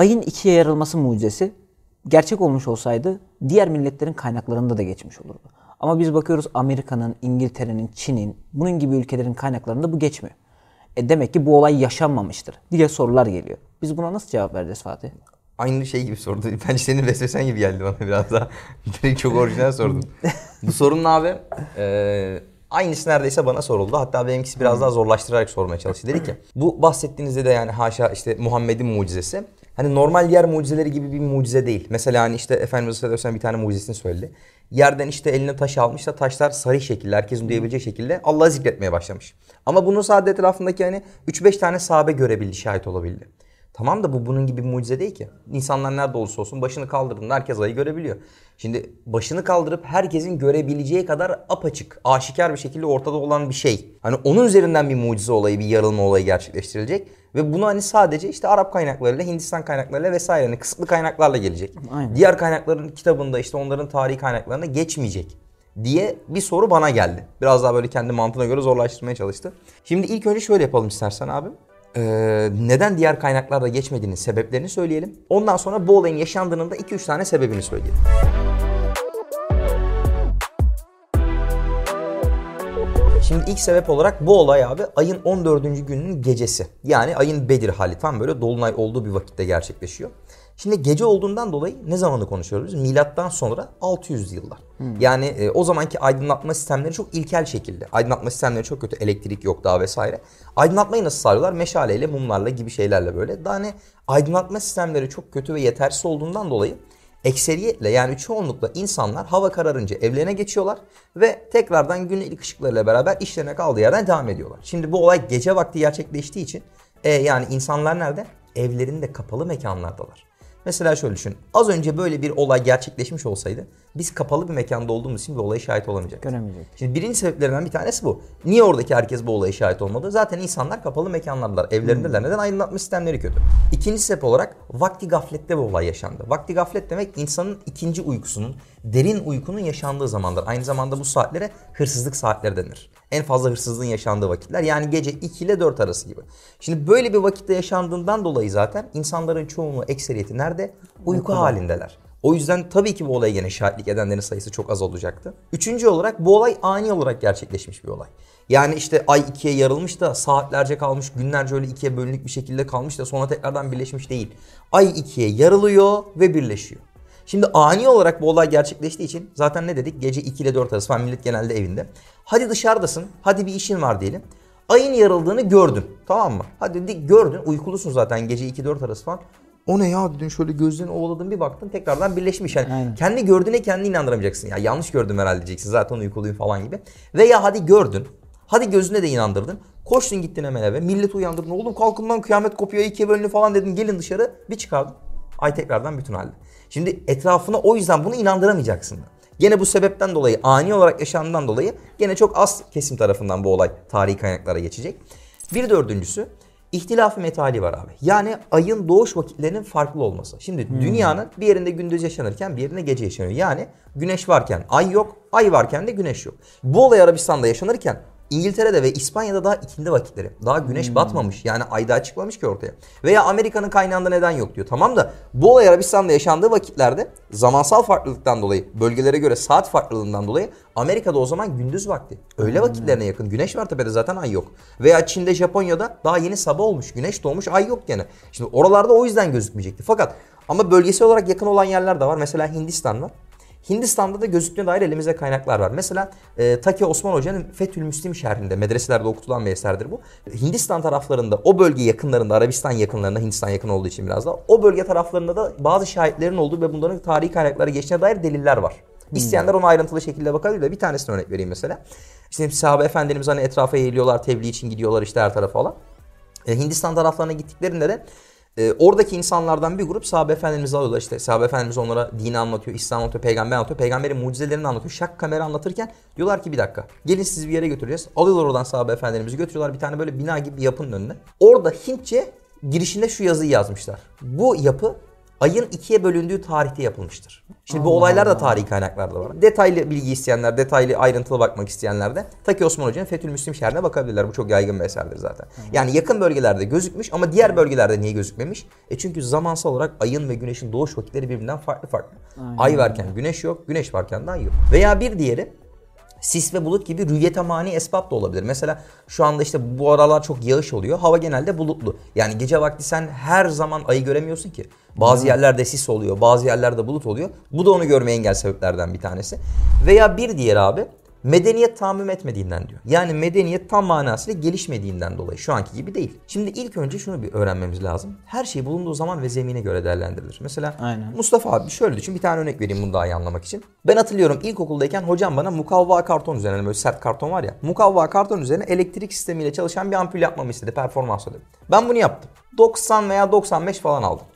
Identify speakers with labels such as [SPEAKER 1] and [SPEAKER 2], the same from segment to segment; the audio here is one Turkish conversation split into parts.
[SPEAKER 1] Ayın ikiye yarılması mucizesi gerçek olmuş olsaydı diğer milletlerin kaynaklarında da geçmiş olurdu. Ama biz bakıyoruz Amerika'nın, İngiltere'nin, Çin'in, bunun gibi ülkelerin kaynaklarında bu geçmiyor. E demek ki bu olay yaşanmamıştır diye sorular geliyor. Biz buna nasıl cevap vereceğiz Fatih?
[SPEAKER 2] Aynı şey gibi sordu. Bence senin vesvesen gibi geldi bana biraz daha. Direkt çok orijinal sordun. bu sorunun abi e, aynısı neredeyse bana soruldu. Hatta benimkisi biraz daha zorlaştırarak sormaya çalıştı. Dedi ki bu bahsettiğinizde de yani haşa işte Muhammed'in mucizesi. Hani normal diğer mucizeleri gibi bir mucize değil. Mesela hani işte Efendimiz Aleyhisselam bir tane mucizesini söyledi. Yerden işte eline taş almış da taşlar sarı şekilde herkesin duyabileceği şekilde Allah'ı zikretmeye başlamış. Ama bunu sadece etrafındaki hani 3-5 tane sahabe görebildi, şahit olabildi. Tamam da bu bunun gibi bir mucize değil ki. İnsanlar nerede olursa olsun başını kaldırdığında herkes ayı görebiliyor. Şimdi başını kaldırıp herkesin görebileceği kadar apaçık, aşikar bir şekilde ortada olan bir şey. Hani onun üzerinden bir mucize olayı, bir yarılma olayı gerçekleştirilecek. Ve bunu hani sadece işte Arap kaynaklarıyla, Hindistan kaynaklarıyla vesaire hani kısıtlı kaynaklarla gelecek.
[SPEAKER 1] Aynen.
[SPEAKER 2] Diğer kaynakların kitabında işte onların tarihi kaynaklarına geçmeyecek diye bir soru bana geldi. Biraz daha böyle kendi mantığına göre zorlaştırmaya çalıştı. Şimdi ilk önce şöyle yapalım istersen abi. Ee, neden diğer kaynaklarda geçmediğinin sebeplerini söyleyelim. Ondan sonra bu olayın yaşandığının da 2-3 tane sebebini söyleyelim. Şimdi ilk sebep olarak bu olay abi ayın 14. gününün gecesi. Yani ayın Bedir hali tam böyle dolunay olduğu bir vakitte gerçekleşiyor. Şimdi gece olduğundan dolayı ne zamanı konuşuyoruz? Milattan sonra 600 yıllar. Yani e, o zamanki aydınlatma sistemleri çok ilkel şekilde. Aydınlatma sistemleri çok kötü. Elektrik yok daha vesaire. Aydınlatmayı nasıl sağlıyorlar? Meşaleyle, mumlarla gibi şeylerle böyle. Daha ne aydınlatma sistemleri çok kötü ve yetersiz olduğundan dolayı ekseriyetle yani çoğunlukla insanlar hava kararınca evlerine geçiyorlar ve tekrardan gün ilk ışıklarıyla beraber işlerine kaldığı yerden devam ediyorlar. Şimdi bu olay gece vakti gerçekleştiği için e, yani insanlar nerede? Evlerinde kapalı mekanlardalar. Mesela şöyle düşün. Az önce böyle bir olay gerçekleşmiş olsaydı biz kapalı bir mekanda olduğumuz için bir olaya şahit olamayacaktık.
[SPEAKER 1] Göremeyecek.
[SPEAKER 2] Şimdi birinci sebeplerinden bir tanesi bu. Niye oradaki herkes bu olaya şahit olmadı? Zaten insanlar kapalı mekanlardalar. Evlerindeler. Neden? Aydınlatma sistemleri kötü. İkinci sebep olarak vakti gaflette bu olay yaşandı. Vakti gaflet demek insanın ikinci uykusunun, derin uykunun yaşandığı zamandır. Aynı zamanda bu saatlere hırsızlık saatleri denir. En fazla hırsızlığın yaşandığı vakitler. Yani gece 2 ile 4 arası gibi. Şimdi böyle bir vakitte yaşandığından dolayı zaten insanların çoğunluğu ekseriyeti nerede? Uyku halindeler. O yüzden tabii ki bu olaya gene şahitlik edenlerin sayısı çok az olacaktı. Üçüncü olarak bu olay ani olarak gerçekleşmiş bir olay. Yani işte ay ikiye yarılmış da saatlerce kalmış, günlerce öyle ikiye bölünük bir şekilde kalmış da sonra tekrardan birleşmiş değil. Ay ikiye yarılıyor ve birleşiyor. Şimdi ani olarak bu olay gerçekleştiği için zaten ne dedik? Gece 2 ile 4 arası falan millet genelde evinde. Hadi dışarıdasın, hadi bir işin var diyelim. Ayın yarıldığını gördün tamam mı? Hadi di- gördün uykulusun zaten gece 2-4 arası falan. O ne ya dedin şöyle gözlerini ovaladın bir baktın tekrardan birleşmiş. Yani
[SPEAKER 1] Aynen.
[SPEAKER 2] kendi gördüğüne kendi inandıramayacaksın. Ya yanlış gördüm herhalde diyeceksin zaten uykuluyum falan gibi. Veya hadi gördün. Hadi gözüne de inandırdın. Koştun gittin hemen eve. Milleti uyandırdın. Oğlum kalkın lan kıyamet kopuyor ikiye bölünü falan dedin. Gelin dışarı bir çıkardın. Ay tekrardan bütün halde. Şimdi etrafına o yüzden bunu inandıramayacaksın. Gene bu sebepten dolayı ani olarak yaşandığından dolayı gene çok az kesim tarafından bu olay tarihi kaynaklara geçecek. Bir dördüncüsü ihtilafı metali var abi. Yani ayın doğuş vakitlerinin farklı olması. Şimdi dünyanın bir yerinde gündüz yaşanırken bir yerinde gece yaşanıyor. Yani güneş varken ay yok, ay varken de güneş yok. Bu olay Arabistan'da yaşanırken İngiltere'de ve İspanya'da daha ikindi vakitleri. Daha güneş batmamış. Yani ay daha çıkmamış ki ortaya. Veya Amerika'nın kaynağında neden yok diyor. Tamam da bu olay Arabistan'da yaşandığı vakitlerde zamansal farklılıktan dolayı, bölgelere göre saat farklılığından dolayı Amerika'da o zaman gündüz vakti. Öğle vakitlerine yakın. Güneş var tepede zaten ay yok. Veya Çin'de, Japonya'da daha yeni sabah olmuş. Güneş doğmuş, ay yok gene. Şimdi oralarda o yüzden gözükmeyecekti. Fakat ama bölgesel olarak yakın olan yerler de var. Mesela Hindistan var. Hindistan'da da gözüktüğüne dair elimizde kaynaklar var. Mesela e, Taki Osman Hoca'nın Fethül Müslim şerhinde medreselerde okutulan bir eserdir bu. Hindistan taraflarında o bölge yakınlarında Arabistan yakınlarında Hindistan yakın olduğu için biraz da o bölge taraflarında da bazı şahitlerin olduğu ve bunların tarihi kaynaklara geçtiğine dair deliller var. İsteyenler ona ayrıntılı şekilde bakabilir bir tanesini örnek vereyim mesela. İşte sahabe efendimiz hani etrafa eğiliyorlar, tebliğ için gidiyorlar işte her tarafa falan. E, Hindistan taraflarına gittiklerinde de e, oradaki insanlardan bir grup sahabe efendimizi alıyorlar. İşte sahabe efendimiz onlara dini anlatıyor, İslam anlatıyor, peygamber anlatıyor. Peygamberin mucizelerini anlatıyor. Şak kamera anlatırken diyorlar ki bir dakika gelin sizi bir yere götüreceğiz. Alıyorlar oradan sahabe efendimizi götürüyorlar bir tane böyle bina gibi bir yapının önüne. Orada Hintçe girişinde şu yazıyı yazmışlar. Bu yapı ayın ikiye bölündüğü tarihte yapılmıştır. Şimdi bu olaylar da tarihi kaynaklarda var. Detaylı bilgi isteyenler, detaylı ayrıntılı bakmak isteyenler de Taki Osman Hoca'nın Fethül Müslim şerhine bakabilirler. Bu çok yaygın bir eserdir zaten. Yani yakın bölgelerde gözükmüş ama diğer bölgelerde niye gözükmemiş? E çünkü zamansal olarak ayın ve güneşin doğuş vakitleri birbirinden farklı farklı. Ay varken güneş yok, güneş varken de ay yok. Veya bir diğeri sis ve bulut gibi rüyete mani esbab da olabilir. Mesela şu anda işte bu aralar çok yağış oluyor. Hava genelde bulutlu. Yani gece vakti sen her zaman ayı göremiyorsun ki. Bazı yerlerde sis oluyor, bazı yerlerde bulut oluyor. Bu da onu görmeye engel sebeplerden bir tanesi. Veya bir diğer abi medeniyet tahammüm etmediğinden diyor. Yani medeniyet tam manasıyla gelişmediğinden dolayı şu anki gibi değil. Şimdi ilk önce şunu bir öğrenmemiz lazım. Her şey bulunduğu zaman ve zemine göre değerlendirilir. Mesela
[SPEAKER 1] Aynen.
[SPEAKER 2] Mustafa abi şöyle düşün bir tane örnek vereyim bunu daha iyi anlamak için. Ben hatırlıyorum ilkokuldayken hocam bana mukavva karton üzerine hani böyle sert karton var ya. Mukavva karton üzerine elektrik sistemiyle çalışan bir ampul yapmamı istedi performans ödevi. Ben bunu yaptım. 90 veya 95 falan aldım.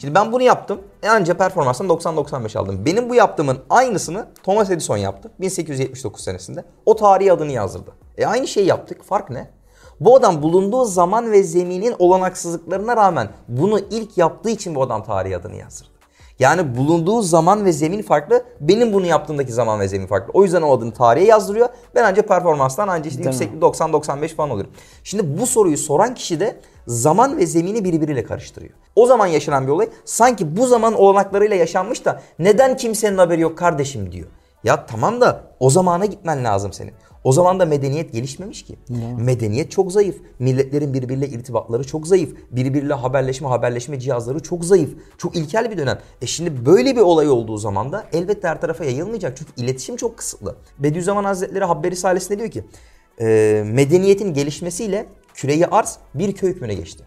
[SPEAKER 2] Şimdi ben bunu yaptım. E anca performanstan 90-95 aldım. Benim bu yaptığımın aynısını Thomas Edison yaptı 1879 senesinde. O tarihi adını yazdırdı. E aynı şeyi yaptık. Fark ne? Bu adam bulunduğu zaman ve zeminin olanaksızlıklarına rağmen bunu ilk yaptığı için bu adam tarihi adını yazdırdı. Yani bulunduğu zaman ve zemin farklı. Benim bunu yaptığımdaki zaman ve zemin farklı. O yüzden o adını tarihe yazdırıyor. Ben ancak performanstan ancak işte
[SPEAKER 1] Değil mi?
[SPEAKER 2] yükseklik 90-95 falan oluyorum. Şimdi bu soruyu soran kişi de zaman ve zemini birbiriyle karıştırıyor. O zaman yaşanan bir olay sanki bu zaman olanaklarıyla yaşanmış da neden kimsenin haberi yok kardeşim diyor. Ya tamam da o zamana gitmen lazım senin. O zaman da medeniyet gelişmemiş ki. Medeniyet çok zayıf. Milletlerin birbiriyle irtibatları çok zayıf. Birbiriyle haberleşme, haberleşme cihazları çok zayıf. Çok ilkel bir dönem. E şimdi böyle bir olay olduğu zaman da elbette her tarafa yayılmayacak. Çünkü iletişim çok kısıtlı. Bediüzzaman Hazretleri Habber Risalesi'nde diyor ki e, medeniyetin gelişmesiyle küreyi arz bir köy hükmüne geçti.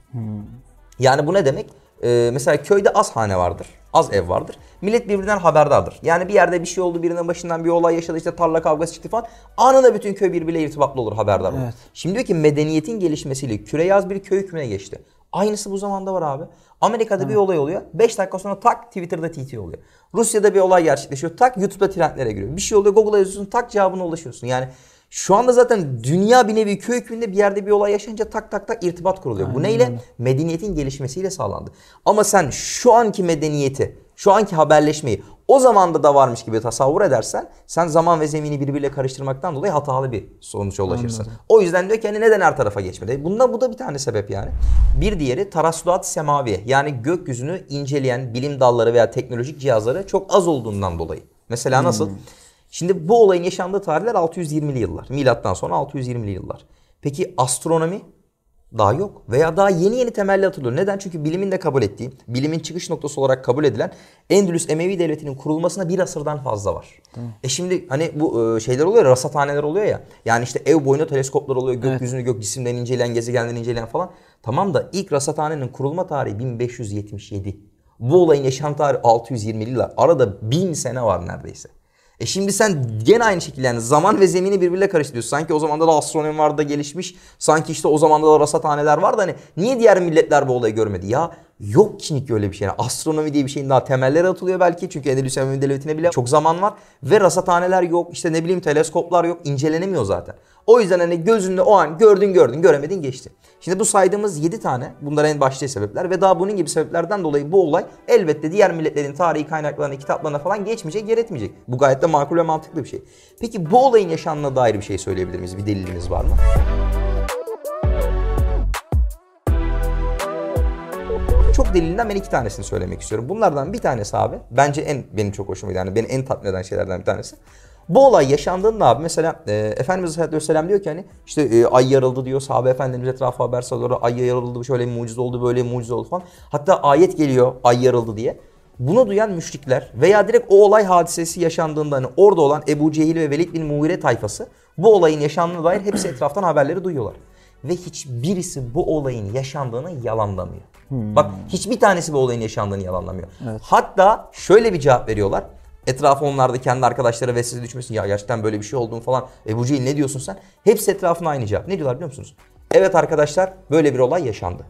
[SPEAKER 2] Yani bu ne demek? Ee, mesela köyde az hane vardır. Az ev vardır. Millet birbirinden haberdardır. Yani bir yerde bir şey oldu, birinin başından bir olay yaşadı, işte tarla kavgası çıktı falan. Anında bütün köy birbiriyle irtibatlı olur, haberdar olur.
[SPEAKER 1] Evet.
[SPEAKER 2] Şimdi diyor ki medeniyetin gelişmesiyle küre yaz bir köy hükmüne geçti. Aynısı bu zamanda var abi. Amerika'da bir olay oluyor. 5 dakika sonra tak Twitter'da TT oluyor. Rusya'da bir olay gerçekleşiyor. Tak YouTube'da trendlere giriyor. Bir şey oluyor Google'a yazıyorsun tak cevabına ulaşıyorsun. Yani şu anda zaten dünya bir nevi köy hükmünde bir yerde bir olay yaşayınca tak tak tak irtibat kuruluyor. Bu neyle? Medeniyetin gelişmesiyle sağlandı. Ama sen şu anki medeniyeti, şu anki haberleşmeyi o zamanda da varmış gibi tasavvur edersen sen zaman ve zemini birbiriyle karıştırmaktan dolayı hatalı bir sonuca ulaşırsın. O yüzden diyor ki hani neden her tarafa geçmedi? Bundan bu da bir tane sebep yani. Bir diğeri tarassudat semaviye yani gökyüzünü inceleyen bilim dalları veya teknolojik cihazları çok az olduğundan dolayı. Mesela nasıl? Şimdi bu olayın yaşandığı tarihler 620'li yıllar. Milattan sonra 620'li yıllar. Peki astronomi daha yok veya daha yeni yeni temelli atılıyor. Neden? Çünkü bilimin de kabul ettiği, bilimin çıkış noktası olarak kabul edilen Endülüs Emevi Devleti'nin kurulmasına bir asırdan fazla var. E şimdi hani bu e, şeyler oluyor ya, rasathaneler oluyor ya. Yani işte ev boyunda teleskoplar oluyor, gökyüzünü, gök cisimlerini inceleyen, gezegenleri inceleyen falan. Tamam da ilk rasathanenin kurulma tarihi 1577. Bu olayın yaşam tarihi 620'li yıllar. Arada bin sene var neredeyse. E şimdi sen gene aynı şekilde yani zaman ve zemini birbiriyle karıştırıyorsun. Sanki o zamanda da astronomi vardı da gelişmiş. Sanki işte o zamanda da rasathaneler vardı. Hani niye diğer milletler bu olayı görmedi? Ya yok çünkü öyle bir şey. Yani astronomi diye bir şeyin daha temelleri atılıyor belki. Çünkü Endülüs Emevi Devleti'ne bile çok zaman var. Ve rasathaneler yok. işte ne bileyim teleskoplar yok. incelenemiyor zaten. O yüzden hani gözünde o an gördün gördün göremedin geçti. Şimdi bu saydığımız 7 tane bunlar en başta sebepler ve daha bunun gibi sebeplerden dolayı bu olay elbette diğer milletlerin tarihi kaynaklarına, kitaplarına falan geçmeyecek, yer etmeyecek. Bu gayet de makul ve mantıklı bir şey. Peki bu olayın yaşandığına dair bir şey söyleyebilir miyiz? Bir delilimiz var mı? Çok delilinden ben iki tanesini söylemek istiyorum. Bunlardan bir tanesi abi bence en benim çok hoşuma giden, yani beni en tatmin eden şeylerden bir tanesi. Bu olay yaşandığında abi mesela e, Efendimiz Aleyhisselam diyor ki hani işte e, ay yarıldı diyor. Sahabe Efendimiz etrafı haber salıyor. Ay yarıldı şöyle bir mucize oldu böyle bir mucize oldu falan. Hatta ayet geliyor ay yarıldı diye. Bunu duyan müşrikler veya direkt o olay hadisesi yaşandığında hani orada olan Ebu Cehil ve Velid bin Mughire tayfası bu olayın yaşandığına dair hepsi etraftan haberleri duyuyorlar. Ve hiçbirisi bu olayın yaşandığını yalanlamıyor. Bak hiçbir tanesi bu olayın yaşandığını yalanlamıyor. Hatta şöyle bir cevap veriyorlar. Etrafı onlarda kendi arkadaşları vesile düşmesin. Ya gerçekten böyle bir şey olduğunu falan. Ebu Cehil ne diyorsun sen? Hepsi etrafına aynı cevap. Ne diyorlar biliyor musunuz? Evet arkadaşlar böyle bir olay yaşandı.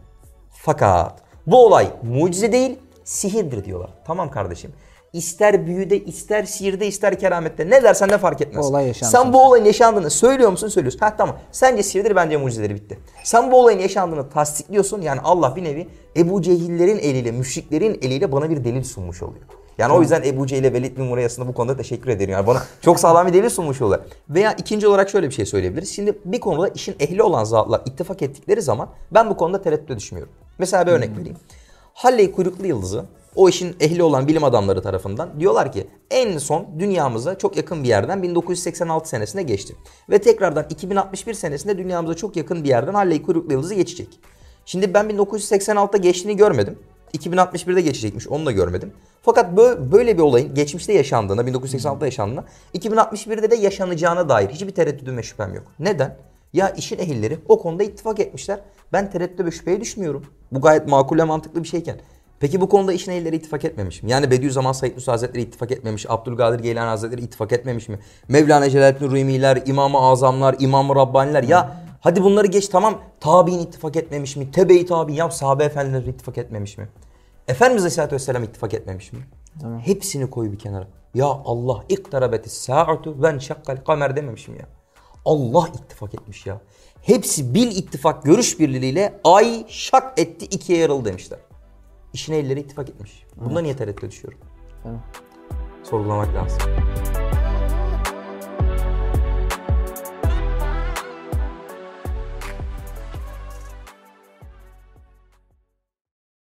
[SPEAKER 2] Fakat bu olay mucize değil sihirdir diyorlar. Tamam kardeşim. İster büyüde, ister sihirde, ister keramette ne dersen de fark etmez.
[SPEAKER 1] Olay yaşandı.
[SPEAKER 2] Sen bu olayın yaşandığını söylüyor musun? Söylüyorsun. Ha tamam. Sence sihirdir, bence mucizeleri bitti. Sen bu olayın yaşandığını tasdikliyorsun. Yani Allah bir nevi Ebu Cehillerin eliyle, müşriklerin eliyle bana bir delil sunmuş oluyor. Yani o yüzden Ebu Cehil'e Velid bin Murayası'na bu konuda teşekkür ederim. Yani bana çok sağlam bir delil sunmuş oluyor. Veya ikinci olarak şöyle bir şey söyleyebiliriz. Şimdi bir konuda işin ehli olan zatlar ittifak ettikleri zaman ben bu konuda tereddüte düşmüyorum. Mesela bir örnek vereyim. Halley kuyruklu yıldızı o işin ehli olan bilim adamları tarafından diyorlar ki en son dünyamıza çok yakın bir yerden 1986 senesinde geçti. Ve tekrardan 2061 senesinde dünyamıza çok yakın bir yerden Halley kuyruklu yıldızı geçecek. Şimdi ben 1986'da geçtiğini görmedim. 2061'de geçecekmiş onu da görmedim. Fakat bö- böyle bir olayın geçmişte yaşandığına, 1986'da yaşandığına, 2061'de de yaşanacağına dair hiçbir tereddüdüm ve şüphem yok. Neden? Ya işin ehilleri o konuda ittifak etmişler. Ben tereddüde ve şüpheye düşmüyorum. Bu gayet makul ve mantıklı bir şeyken. Peki bu konuda işin ehilleri ittifak etmemiş mi? Yani Bediüzzaman Said Nursi Hazretleri ittifak etmemiş, Abdülkadir Geylani Hazretleri ittifak etmemiş mi? Mevlana Celaleddin Rumiler, İmam-ı Azamlar, İmam-ı Rabbaniler ya hadi bunları geç tamam tabi'in ittifak etmemiş mi? Tebe-i tabi'in ya sahabe efendiler ittifak etmemiş mi? Efendimiz Aleyhisselatü Vesselam ittifak etmemiş mi? Hepsini koy bir kenara. Ya Allah iktarabeti sa'atu ven şakkal kamer dememişim ya. Allah ittifak etmiş ya. Hepsi bil ittifak görüş birliğiyle ay şak etti ikiye yarıldı demişler. İşine elleri ittifak etmiş. Bunda niye tereddüte düşüyorum?
[SPEAKER 1] Mi?
[SPEAKER 2] Sorgulamak lazım.